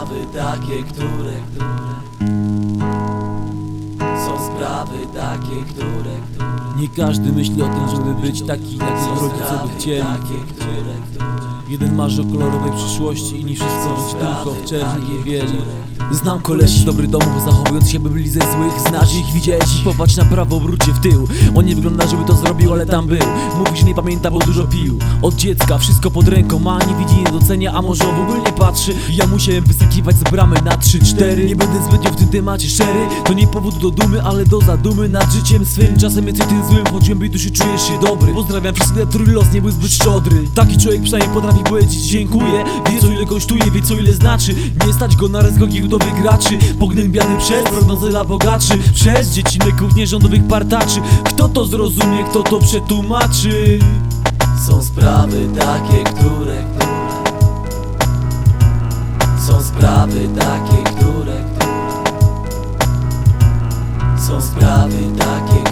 sprawy takie, które, które Są sprawy takie, które, które Nie każdy myśli o tym, żeby być taki, jak rodzice by chcieli. takie, które, które Jeden marzy o kolorowej przyszłości, inni wszystko Są być tylko sprawy w czerni takie, i bieli które Znam kolesi dobry domów, zachowując się by byli ze złych Znasz ich, widziałeś ich, popatrz na prawo, obróćcie w tył. On nie wygląda, żeby to zrobił, ale tam był. Mówi, że nie pamięta, bo dużo pił. Od dziecka wszystko pod ręką ma, nie widzi, nie docenia, a może w ogóle nie patrzy. Ja musiałem wyskakiwać z bramy na 3-4 Nie będę zbytnio w tym temacie szczery. To nie powód do dumy, ale do zadumy nad życiem swym. Czasem jesteś tym złym, choć głębiej duszy czujesz się dobry. Pozdrawiam wszystkich, dla których los nie był zbyt szczodry. Taki człowiek przynajmniej potrafi powiedzieć dziękuję. Wie co ile kosztuje, wie co ile znaczy. Nie stać go na resztę giełdowych graczy. Pognębiany przez prognozy dla bogaczy. Przez dziecinników nierządowych partaczy. Kto to zrozumie, kto to przetłumaczy? Są sprawy takie, które, które Są sprawy takie, które, które Są sprawy takie,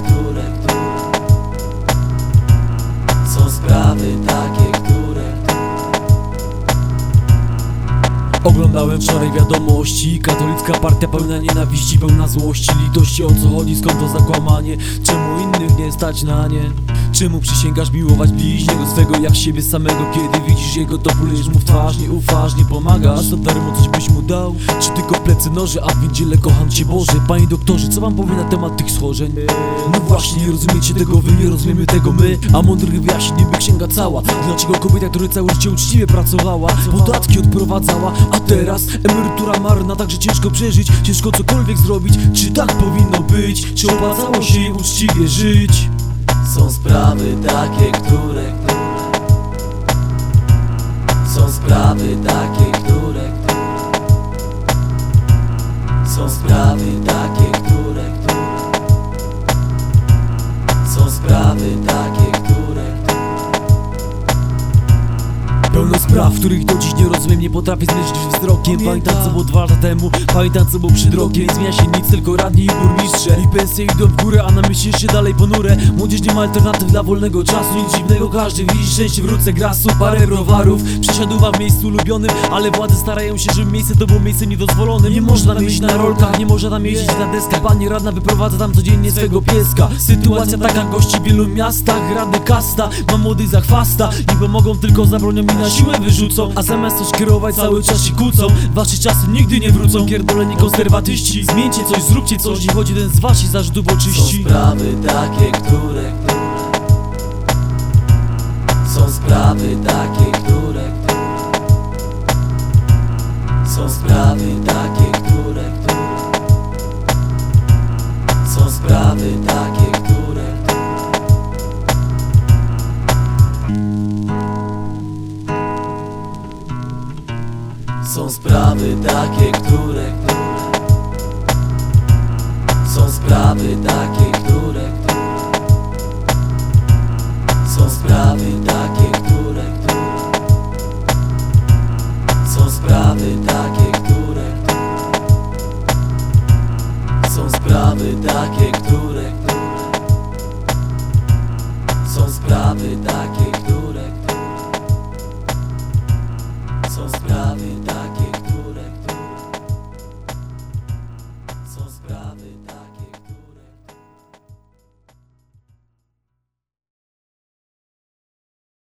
Oglądałem wczoraj wiadomości. Katolicka partia pełna nienawiści, pełna złości. Litości o co chodzi, skąd to zakłamanie? Czemu innych nie stać na nie? Czemu przysięgasz miłować bliźniego swego jak siebie samego? Kiedy widzisz jego to plujesz mu w twarz, nie ufasz, nie pomagasz co darmo coś byś mu dał? Czy tylko plecy noże, a w niedzielę kocham cię Boże? Panie doktorze, co wam powie na temat tych schorzeń? No właśnie, nie rozumiecie tego wy, nie rozumiemy tego my. A mądrych wyjaśnień niby księga cała. Dlaczego kobieta, która całe życie uczciwie pracowała Podatki odprowadzała, a teraz emerytura marna Także ciężko przeżyć, ciężko cokolwiek zrobić Czy tak powinno być? Czy opłacało się uczciwie żyć? Są sprawy takie, które, które Są sprawy takie, Pełno spraw, których do dziś nie rozumiem, nie potrafię zmierzyć wzrokiem. Pamiętam co było dwa lata temu, pamiętam co było przed rokiem. Nie zmienia się nic, tylko radni i burmistrze. I pensje idą w górę, a na myśli jeszcze dalej ponure. Młodzież nie ma alternatyw dla wolnego czasu, nic dziwnego Każdy widzi szczęście, wrócę grasu, parę browarów Przesiaduwa w miejscu ulubionym, ale władze starają się, żeby miejsce to było miejsce niedozwolonym. Nie można tam jeździć na rolkach, nie można tam jeździć na deskach. Pani radna wyprowadza tam codziennie swego pieska. Sytuacja taka gości w wielu miastach, rady kasta Ma młodych za chwasta, nie pomogą tylko zabronią mi na siłę wyrzucą A zamiast coś kierować cały czas się kłócą. Wasze czasy nigdy nie wrócą. Pierdoleni konserwatyści. Zmieńcie coś, zróbcie coś Nie chodzi ten z wasi zarzutów Są oczyści. Sprawy takie, które, które Są sprawy takie, Są sprawy takie, które, które Są sprawy takie, które, które Są sprawy takie, które, które Są sprawy takie, które, które Są sprawy takie,